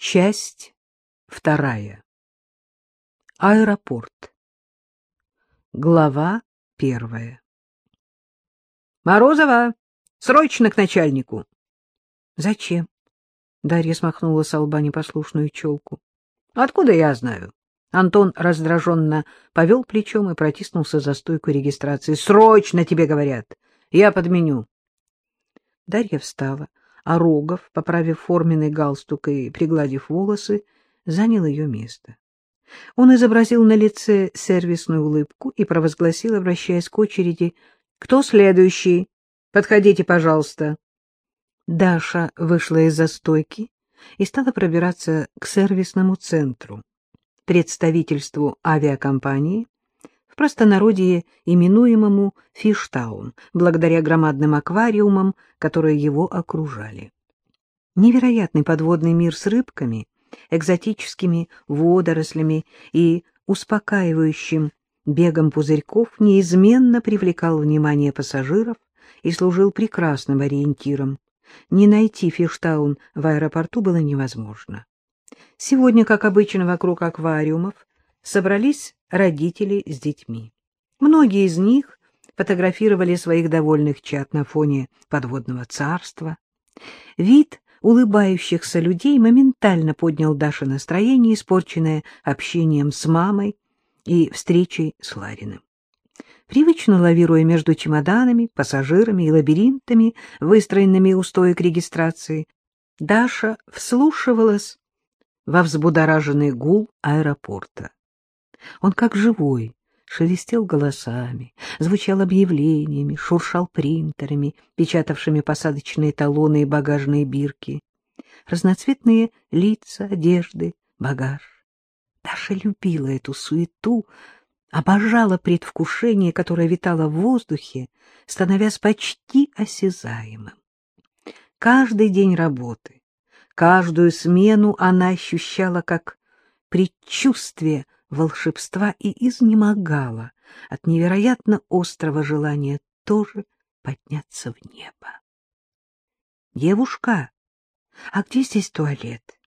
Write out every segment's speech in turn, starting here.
Часть вторая. Аэропорт. Глава первая. «Морозова! Срочно к начальнику!» «Зачем?» — Дарья смахнула с лба непослушную челку. «Откуда я знаю?» Антон раздраженно повел плечом и протиснулся за стойку регистрации. «Срочно тебе говорят! Я подменю!» Дарья встала, а Рогов, поправив форменный галстук и пригладив волосы, занял ее место. Он изобразил на лице сервисную улыбку и провозгласил, обращаясь к очереди, «Кто следующий? Подходите, пожалуйста». Даша вышла из застойки и стала пробираться к сервисному центру, представительству авиакомпании, простонародье именуемому Фиштаун, благодаря громадным аквариумам, которые его окружали. Невероятный подводный мир с рыбками, экзотическими водорослями и успокаивающим бегом пузырьков неизменно привлекал внимание пассажиров и служил прекрасным ориентиром. Не найти Фиштаун в аэропорту было невозможно. Сегодня, как обычно, вокруг аквариумов собрались родители с детьми. Многие из них фотографировали своих довольных чад на фоне подводного царства. Вид улыбающихся людей моментально поднял Даше настроение, испорченное общением с мамой и встречей с Лариным. Привычно лавируя между чемоданами, пассажирами и лабиринтами, выстроенными у стоек регистрации, Даша вслушивалась во взбудораженный гул аэропорта. Он как живой, шелестел голосами, звучал объявлениями, шуршал принтерами, печатавшими посадочные талоны и багажные бирки. Разноцветные лица, одежды, багаж. Даша любила эту суету, обожала предвкушение, которое витало в воздухе, становясь почти осязаемым. Каждый день работы, каждую смену она ощущала как предчувствие волшебства и изнемогала от невероятно острого желания тоже подняться в небо. «Девушка, а где здесь туалет?»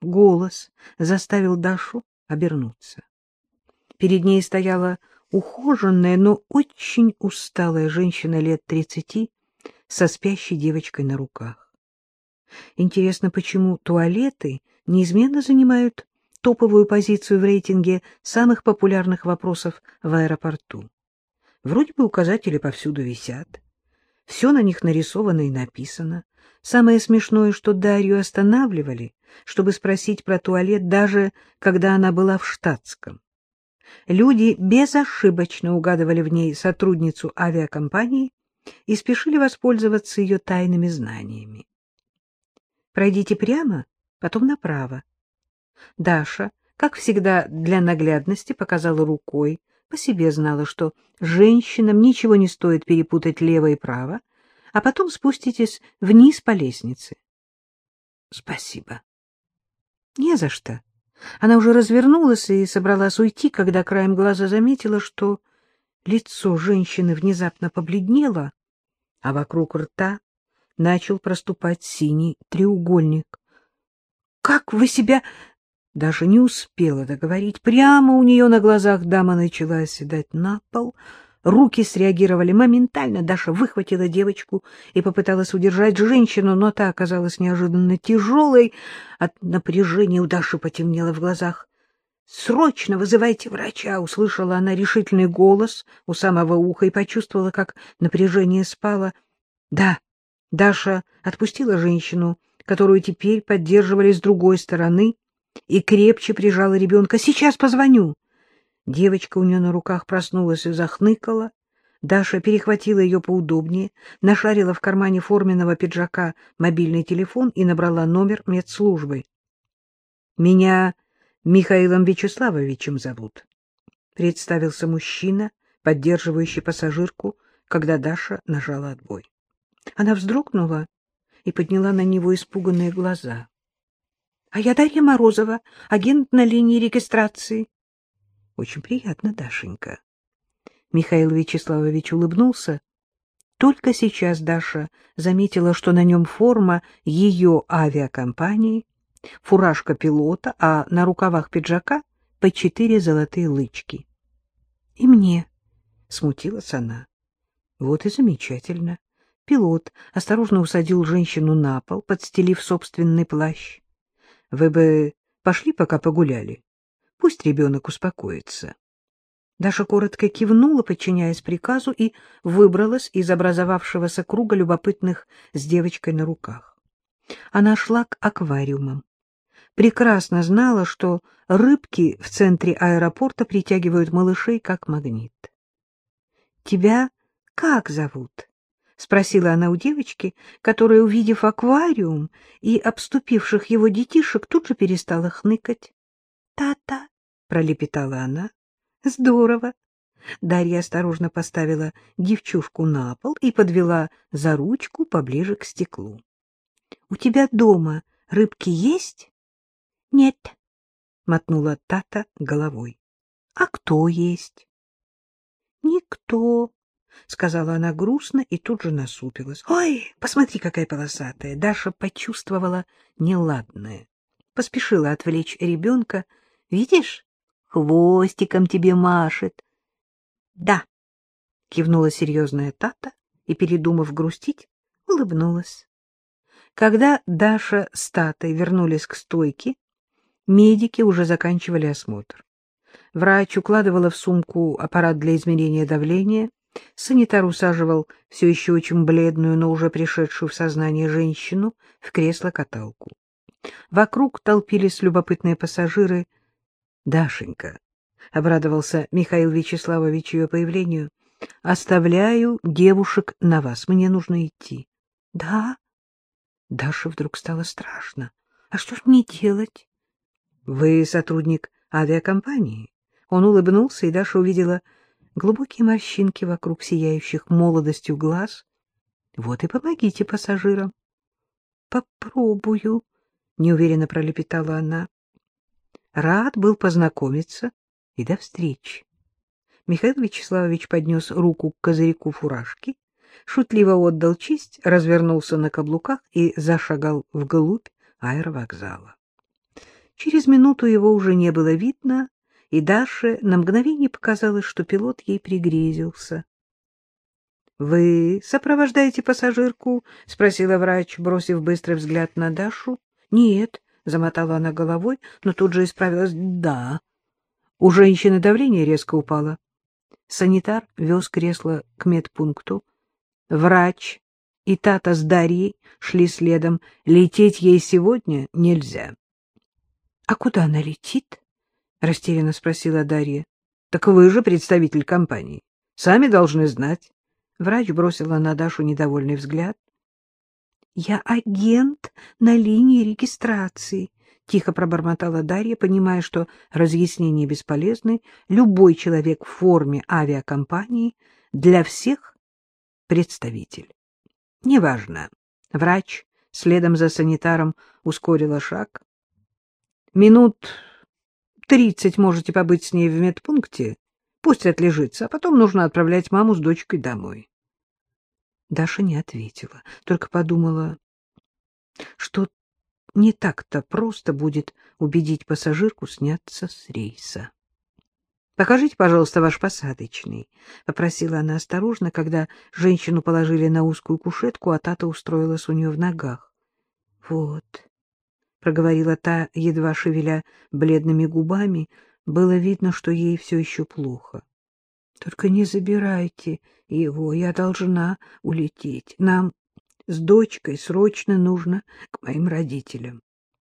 Голос заставил Дашу обернуться. Перед ней стояла ухоженная, но очень усталая женщина лет тридцати со спящей девочкой на руках. Интересно, почему туалеты неизменно занимают топовую позицию в рейтинге самых популярных вопросов в аэропорту. Вроде бы указатели повсюду висят. Все на них нарисовано и написано. Самое смешное, что Дарью останавливали, чтобы спросить про туалет, даже когда она была в штатском. Люди безошибочно угадывали в ней сотрудницу авиакомпании и спешили воспользоваться ее тайными знаниями. Пройдите прямо, потом направо. Даша, как всегда для наглядности, показала рукой, по себе знала, что женщинам ничего не стоит перепутать лево и право, а потом спуститесь вниз по лестнице. — Спасибо. — Не за что. Она уже развернулась и собралась уйти, когда краем глаза заметила, что лицо женщины внезапно побледнело, а вокруг рта начал проступать синий треугольник. — Как вы себя... Даже не успела договорить. Прямо у нее на глазах дама начала оседать на пол. Руки среагировали моментально. Даша выхватила девочку и попыталась удержать женщину, но та оказалась неожиданно тяжелой. От напряжения у Даши потемнело в глазах. «Срочно вызывайте врача!» — услышала она решительный голос у самого уха и почувствовала, как напряжение спало. «Да». Даша отпустила женщину, которую теперь поддерживали с другой стороны, и крепче прижала ребенка. «Сейчас позвоню!» Девочка у нее на руках проснулась и захныкала. Даша перехватила ее поудобнее, нашарила в кармане форменного пиджака мобильный телефон и набрала номер медслужбы. — Меня Михаилом Вячеславовичем зовут, — представился мужчина, поддерживающий пассажирку, когда Даша нажала отбой. Она вздрогнула и подняла на него испуганные глаза. А я Дарья Морозова, агент на линии регистрации. Очень приятно, Дашенька. Михаил Вячеславович улыбнулся. Только сейчас Даша заметила, что на нем форма ее авиакомпании, фуражка пилота, а на рукавах пиджака по четыре золотые лычки. — И мне, — смутилась она. — Вот и замечательно. Пилот осторожно усадил женщину на пол, подстелив собственный плащ. — Вы бы пошли, пока погуляли. Пусть ребенок успокоится. Даша коротко кивнула, подчиняясь приказу, и выбралась из образовавшегося круга любопытных с девочкой на руках. Она шла к аквариумам. Прекрасно знала, что рыбки в центре аэропорта притягивают малышей как магнит. — Тебя как зовут? — спросила она у девочки, которая, увидев аквариум и обступивших его детишек, тут же перестала хныкать. «Та-та!» — пролепетала она. «Здорово!» Дарья осторожно поставила девчушку на пол и подвела за ручку поближе к стеклу. — У тебя дома рыбки есть? — Нет, — мотнула Тата головой. — А кто есть? — Никто, — сказала она грустно и тут же насупилась. — Ой, посмотри, какая полосатая! Даша почувствовала неладное. Поспешила отвлечь ребенка — Видишь, хвостиком тебе машет. — Да, — кивнула серьезная Тата и, передумав грустить, улыбнулась. Когда Даша с Татой вернулись к стойке, медики уже заканчивали осмотр. Врач укладывала в сумку аппарат для измерения давления, санитар усаживал все еще очень бледную, но уже пришедшую в сознание женщину в кресло-каталку. Вокруг толпились любопытные пассажиры — Дашенька, — обрадовался Михаил Вячеславович ее появлению, — оставляю девушек на вас. Мне нужно идти. — Да? Даше вдруг стало страшно. — А что ж мне делать? — Вы сотрудник авиакомпании. Он улыбнулся, и Даша увидела глубокие морщинки вокруг сияющих молодостью глаз. — Вот и помогите пассажирам. — Попробую, — неуверенно пролепетала она. Рад был познакомиться и до встречи. Михаил Вячеславович поднес руку к козырьку фуражки, шутливо отдал честь, развернулся на каблуках и зашагал вглубь аэровокзала. Через минуту его уже не было видно, и Даше на мгновение показалось, что пилот ей пригрезился. — Вы сопровождаете пассажирку? — спросила врач, бросив быстрый взгляд на Дашу. — Нет, Замотала она головой, но тут же исправилась. Да. У женщины давление резко упало. Санитар вез кресло к медпункту. Врач и Тата с Дарьей шли следом. Лететь ей сегодня нельзя. — А куда она летит? — растерянно спросила Дарья. — Так вы же представитель компании. Сами должны знать. Врач бросила на Дашу недовольный взгляд. Я агент на линии регистрации, — тихо пробормотала Дарья, понимая, что разъяснения бесполезны. Любой человек в форме авиакомпании для всех представитель. Неважно. Врач следом за санитаром ускорила шаг. Минут тридцать можете побыть с ней в медпункте. Пусть отлежится, а потом нужно отправлять маму с дочкой домой. Даша не ответила, только подумала, что не так-то просто будет убедить пассажирку сняться с рейса. — Покажите, пожалуйста, ваш посадочный, — попросила она осторожно, когда женщину положили на узкую кушетку, а Тата устроилась у нее в ногах. — Вот, — проговорила та, едва шевеля бледными губами, было видно, что ей все еще плохо. Только не забирайте его, я должна улететь. Нам с дочкой срочно нужно к моим родителям.